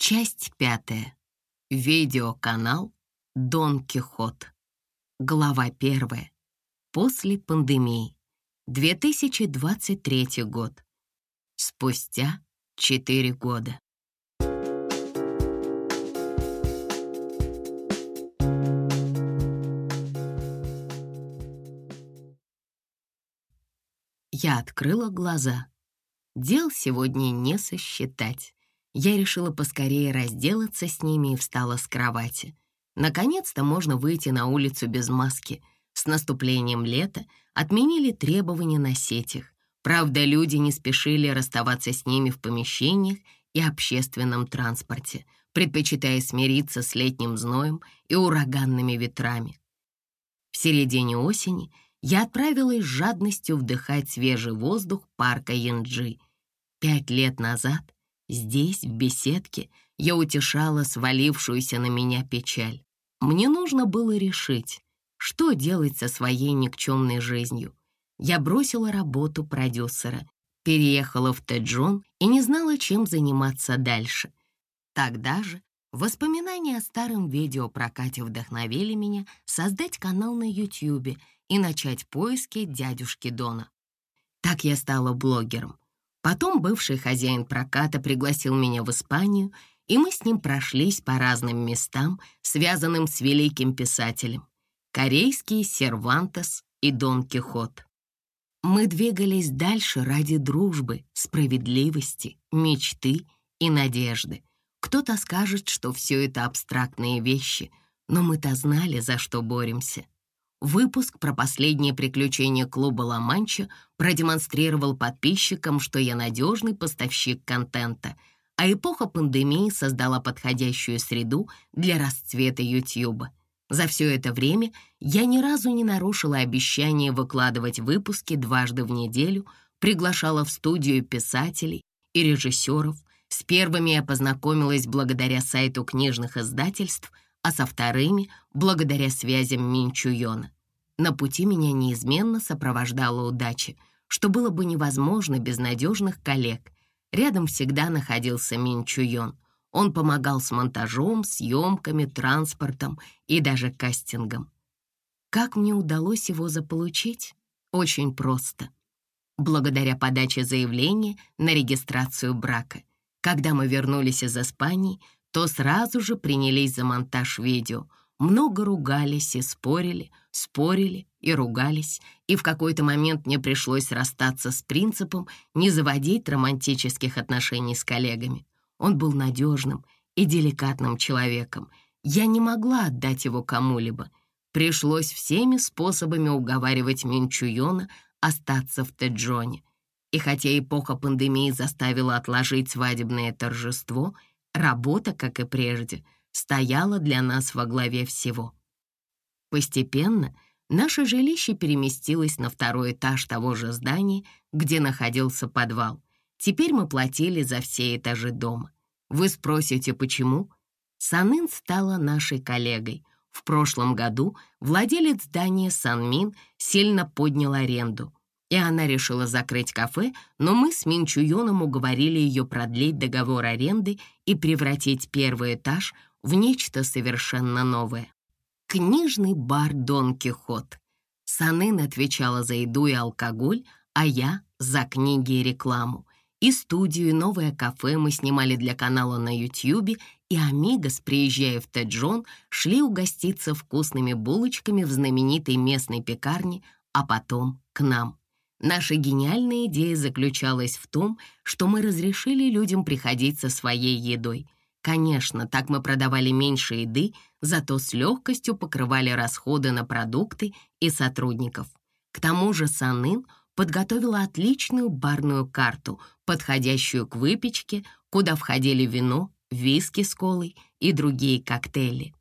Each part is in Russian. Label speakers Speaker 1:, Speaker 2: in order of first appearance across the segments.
Speaker 1: Часть пятая. Видеоканал «Дон Кихот». Глава первая. После пандемии. 2023 год. Спустя четыре года. Я открыла глаза. Дел сегодня не сосчитать. Я решила поскорее разделаться с ними и встала с кровати. Наконец-то можно выйти на улицу без маски. С наступлением лета отменили требования носить их. Правда, люди не спешили расставаться с ними в помещениях и общественном транспорте, предпочитая смириться с летним зноем и ураганными ветрами. В середине осени — я отправилась с жадностью вдыхать свежий воздух парка Янджи. Пять лет назад здесь, в беседке, я утешала свалившуюся на меня печаль. Мне нужно было решить, что делать со своей никчемной жизнью. Я бросила работу продюсера, переехала в Тэджон и не знала, чем заниматься дальше. Тогда же воспоминания о старом видеопрокате вдохновили меня создать канал на Ютьюбе — и начать поиски дядюшки Дона. Так я стала блогером. Потом бывший хозяин проката пригласил меня в Испанию, и мы с ним прошлись по разным местам, связанным с великим писателем. Корейский Сервантес и Дон Кихот. Мы двигались дальше ради дружбы, справедливости, мечты и надежды. Кто-то скажет, что все это абстрактные вещи, но мы-то знали, за что боремся. Выпуск про последние приключения клуба «Ла-Манча» продемонстрировал подписчикам, что я надежный поставщик контента, а эпоха пандемии создала подходящую среду для расцвета Ютьюба. За все это время я ни разу не нарушила обещание выкладывать выпуски дважды в неделю, приглашала в студию писателей и режиссеров. С первыми я познакомилась благодаря сайту книжных издательств — а со вторыми — благодаря связям Минчуйона. На пути меня неизменно сопровождала удача, что было бы невозможно без надежных коллег. Рядом всегда находился Минчуйон. Он помогал с монтажом, съемками, транспортом и даже кастингом. Как мне удалось его заполучить? Очень просто. Благодаря подаче заявления на регистрацию брака. Когда мы вернулись из Испании, то сразу же принялись за монтаж видео. Много ругались и спорили, спорили и ругались, и в какой-то момент мне пришлось расстаться с принципом не заводить романтических отношений с коллегами. Он был надежным и деликатным человеком. Я не могла отдать его кому-либо. Пришлось всеми способами уговаривать Минчуйона остаться в Теджоне. И хотя эпоха пандемии заставила отложить свадебное торжество — Работа, как и прежде, стояла для нас во главе всего. Постепенно наше жилище переместилось на второй этаж того же здания, где находился подвал. Теперь мы платили за все этажи дома. Вы спросите, почему? Санын стала нашей коллегой. В прошлом году владелец здания Санмин сильно поднял аренду — и она решила закрыть кафе, но мы с Минчуюном уговорили ее продлить договор аренды и превратить первый этаж в нечто совершенно новое. Книжный бар «Дон Кихот». Санын отвечала за еду и алкоголь, а я — за книги и рекламу. И студию, и новое кафе мы снимали для канала на Ютьюбе, и Амигос, приезжая в Теджон, шли угоститься вкусными булочками в знаменитой местной пекарне, а потом к нам. Наша гениальная идея заключалась в том, что мы разрешили людям приходить со своей едой. Конечно, так мы продавали меньше еды, зато с легкостью покрывали расходы на продукты и сотрудников. К тому же Санын подготовила отличную барную карту, подходящую к выпечке, куда входили вино, виски с колой и другие коктейли.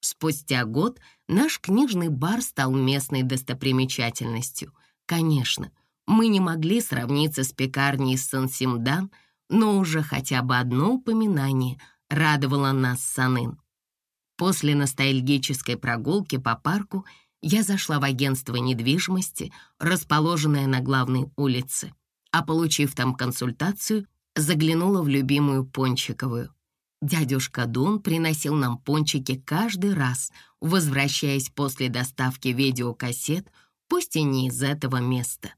Speaker 1: Спустя год наш книжный бар стал местной достопримечательностью — Конечно, мы не могли сравниться с пекарней Сан-Симдан, но уже хотя бы одно упоминание радовало нас Санын. После ностальгической прогулки по парку я зашла в агентство недвижимости, расположенное на главной улице, а получив там консультацию, заглянула в любимую Пончиковую. Дядюшка Дон приносил нам пончики каждый раз, возвращаясь после доставки видеокассет, пусть и не из этого места.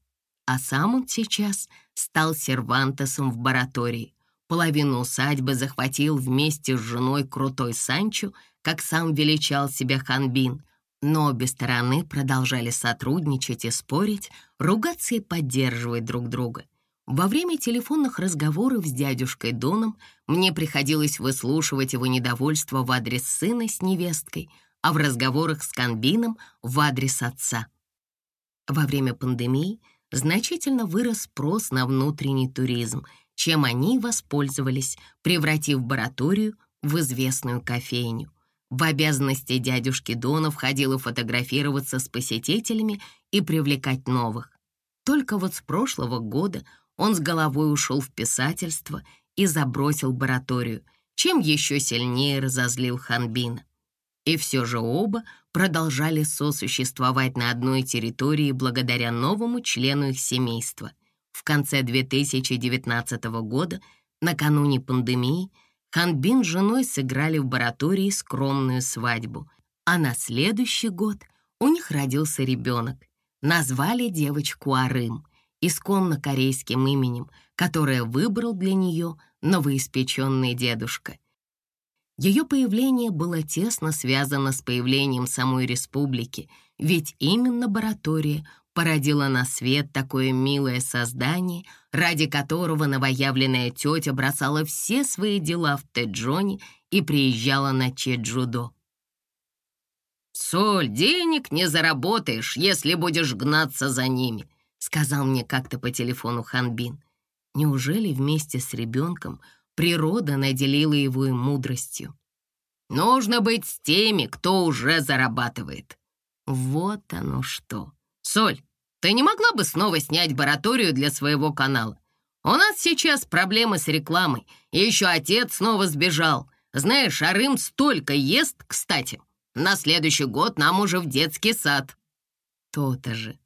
Speaker 1: А сам он сейчас стал сервантесом в баратории. Половину усадьбы захватил вместе с женой крутой Санчо, как сам величал себя Ханбин, но обе стороны продолжали сотрудничать и спорить, ругаться и поддерживать друг друга. Во время телефонных разговоров с дядюшкой Доном мне приходилось выслушивать его недовольство в адрес сына с невесткой, а в разговорах с Канбином в адрес отца. Во время пандемии значительно вырос спрос на внутренний туризм, чем они воспользовались, превратив бараторию в известную кофейню. В обязанности дядюшки Дона входило фотографироваться с посетителями и привлекать новых. Только вот с прошлого года он с головой ушел в писательство и забросил бараторию, чем еще сильнее разозлил Ханбина. И все же оба продолжали сосуществовать на одной территории благодаря новому члену их семейства. В конце 2019 года, накануне пандемии, Ханбин с женой сыграли в баратории скромную свадьбу, а на следующий год у них родился ребенок. Назвали девочку Арым — исконно корейским именем, которое выбрал для нее новоиспеченный дедушка. Ее появление было тесно связано с появлением самой республики, ведь именно Баратория породила на свет такое милое создание, ради которого новоявленная тетя бросала все свои дела в Теджоне и приезжала на Чеджудо. «Соль, денег не заработаешь, если будешь гнаться за ними», сказал мне как-то по телефону Ханбин. Неужели вместе с ребенком природа наделила его и мудростью? Нужно быть с теми, кто уже зарабатывает. Вот оно что. Соль, ты не могла бы снова снять бараторию для своего канала? У нас сейчас проблемы с рекламой, и еще отец снова сбежал. Знаешь, Арым столько ест, кстати. На следующий год нам уже в детский сад. То-то же.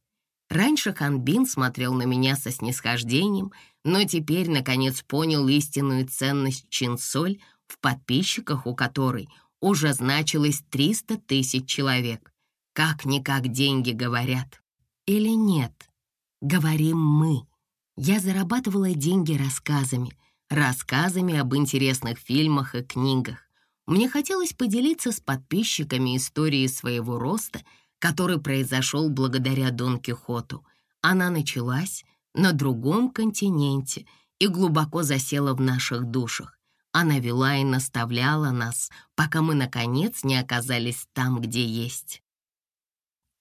Speaker 1: Раньше Ханбин смотрел на меня со снисхождением, но теперь, наконец, понял истинную ценность Чинсоль, в подписчиках у которой уже значилось 300 тысяч человек. Как-никак деньги говорят. Или нет? Говорим мы. Я зарабатывала деньги рассказами, рассказами об интересных фильмах и книгах. Мне хотелось поделиться с подписчиками историей своего роста — который произошел благодаря Дон Кихоту. Она началась на другом континенте и глубоко засела в наших душах. Она вела и наставляла нас, пока мы, наконец, не оказались там, где есть.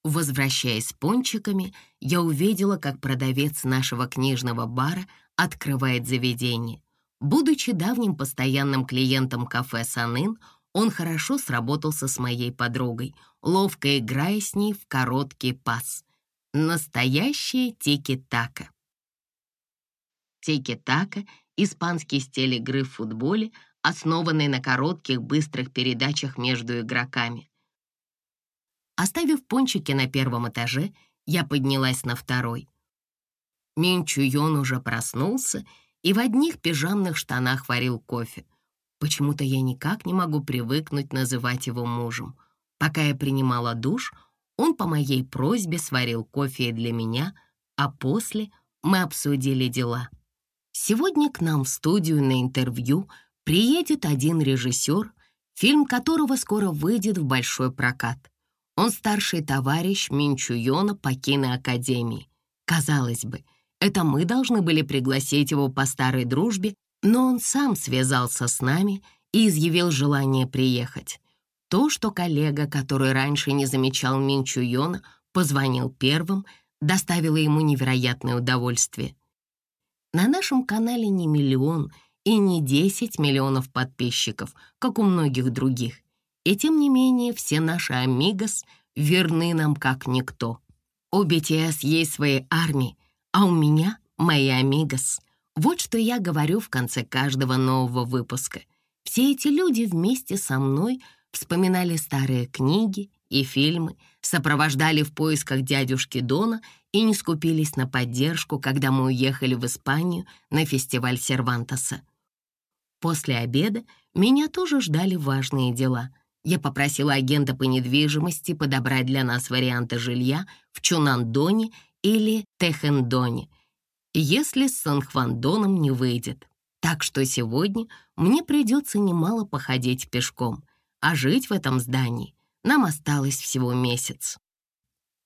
Speaker 1: Возвращаясь с пончиками, я увидела, как продавец нашего книжного бара открывает заведение. Будучи давним постоянным клиентом кафе «Санын», он хорошо сработался с моей подругой, ловко играя с ней в короткий пас. Настоящая тики-така. Тики-така — испанский стиль игры в футболе, основанный на коротких быстрых передачах между игроками. Оставив пончики на первом этаже, я поднялась на второй. Минчуйон уже проснулся и в одних пижамных штанах варил кофе — Почему-то я никак не могу привыкнуть называть его мужем. Пока я принимала душ, он по моей просьбе сварил кофе для меня, а после мы обсудили дела. Сегодня к нам в студию на интервью приедет один режиссер, фильм которого скоро выйдет в большой прокат. Он старший товарищ Минчуйона по киноакадемии. Казалось бы, это мы должны были пригласить его по старой дружбе но он сам связался с нами и изъявил желание приехать. То, что коллега, который раньше не замечал Минчу Йона, позвонил первым, доставило ему невероятное удовольствие. На нашем канале не миллион и не 10 миллионов подписчиков, как у многих других. И тем не менее все наши амигос верны нам как никто. У BTS есть свои армии, а у меня мои амигос. Вот что я говорю в конце каждого нового выпуска. Все эти люди вместе со мной вспоминали старые книги и фильмы, сопровождали в поисках дядюшки Дона и не скупились на поддержку, когда мы уехали в Испанию на фестиваль Сервантеса. После обеда меня тоже ждали важные дела. Я попросила агента по недвижимости подобрать для нас варианты жилья в Чунандоне или Техендоне, если с Санхвандоном не выйдет. Так что сегодня мне придется немало походить пешком, а жить в этом здании нам осталось всего месяц.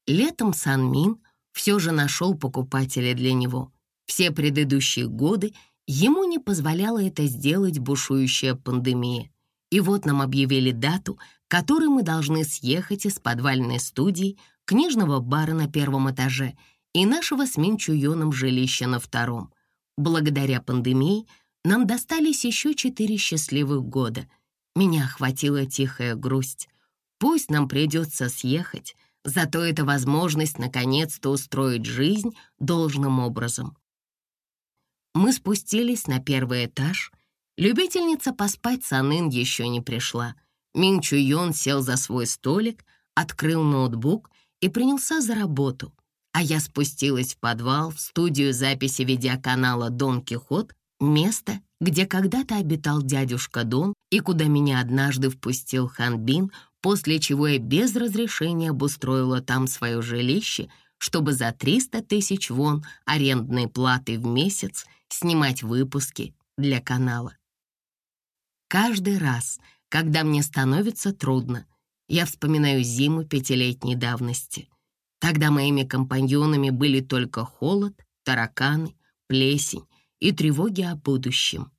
Speaker 1: Летом Санмин все же нашел покупателя для него. Все предыдущие годы ему не позволяла это сделать бушующая пандемия. И вот нам объявили дату, которой мы должны съехать из подвальной студии, книжного бара на первом этаже и нашего с Минчуйоном жилища на втором. Благодаря пандемии нам достались еще четыре счастливых года. Меня охватила тихая грусть. Пусть нам придется съехать, зато это возможность наконец-то устроить жизнь должным образом. Мы спустились на первый этаж. Любительница поспать Санын еще не пришла. Мин Чуйон сел за свой столик, открыл ноутбук и принялся за работу. А я спустилась в подвал, в студию записи видеоканала «Дон Кихот», место, где когда-то обитал дядюшка Дон и куда меня однажды впустил Хан Бин, после чего я без разрешения обустроила там свое жилище, чтобы за 300 тысяч вон арендной платы в месяц снимать выпуски для канала. Каждый раз, когда мне становится трудно, я вспоминаю зиму пятилетней давности. Тогда моими компаньонами были только холод, тараканы, плесень и тревоги о будущем.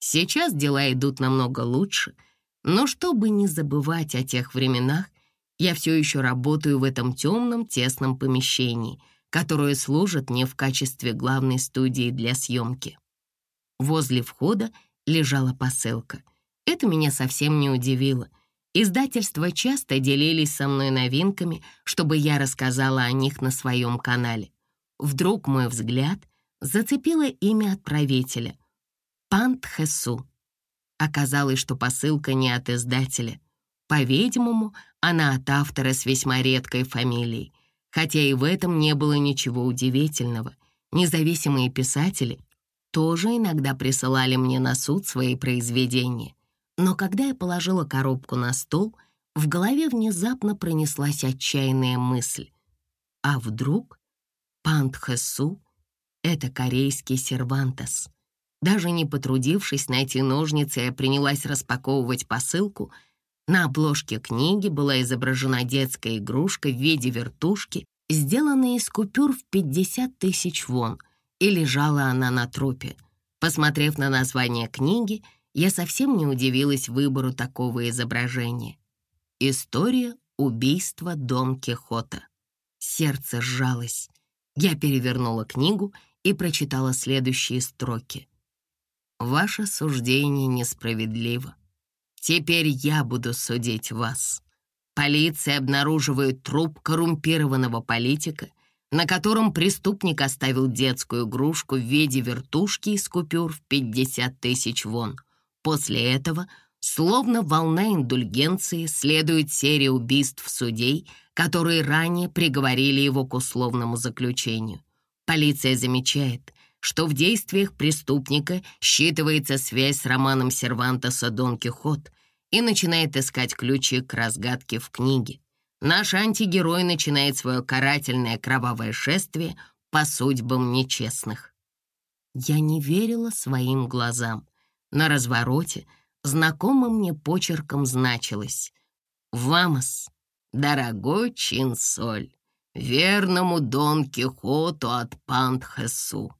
Speaker 1: Сейчас дела идут намного лучше, но чтобы не забывать о тех временах, я все еще работаю в этом темном, тесном помещении, которое служит мне в качестве главной студии для съемки. Возле входа лежала посылка. Это меня совсем не удивило. Издательства часто делились со мной новинками, чтобы я рассказала о них на своем канале. Вдруг мой взгляд зацепило имя отправителя — Пант Хэсу. Оказалось, что посылка не от издателя. По-видимому, она от автора с весьма редкой фамилией. Хотя и в этом не было ничего удивительного. Независимые писатели тоже иногда присылали мне на суд свои произведения. Но когда я положила коробку на стол, в голове внезапно пронеслась отчаянная мысль. А вдруг Пант Хэсу — это корейский Сервантес? Даже не потрудившись найти ножницы, я принялась распаковывать посылку — на обложке книги была изображена детская игрушка в виде вертушки, сделанная из купюр в 50 тысяч вон, и лежала она на трупе. Посмотрев на название книги, я совсем не удивилась выбору такого изображения. История убийства Дон Кихота. Сердце сжалось. Я перевернула книгу и прочитала следующие строки. «Ваше суждение несправедливо. Теперь я буду судить вас. Полиция обнаруживает труп коррумпированного политика, на котором преступник оставил детскую игрушку в виде вертушки из купюр в 50 тысяч вон. После этого, словно волна индульгенции, следует серия убийств судей, которые ранее приговорили его к условному заключению. Полиция замечает, что в действиях преступника считывается связь с романом Сервантеса «Дон Кихот» и начинает искать ключи к разгадке в книге. Наш антигерой начинает свое карательное кровавое шествие по судьбам нечестных. Я не верила своим глазам. На развороте знакомым мне почерком значилось «Вамос, дорогой Чин Соль, верному Дон Кихоту от Пантхесу».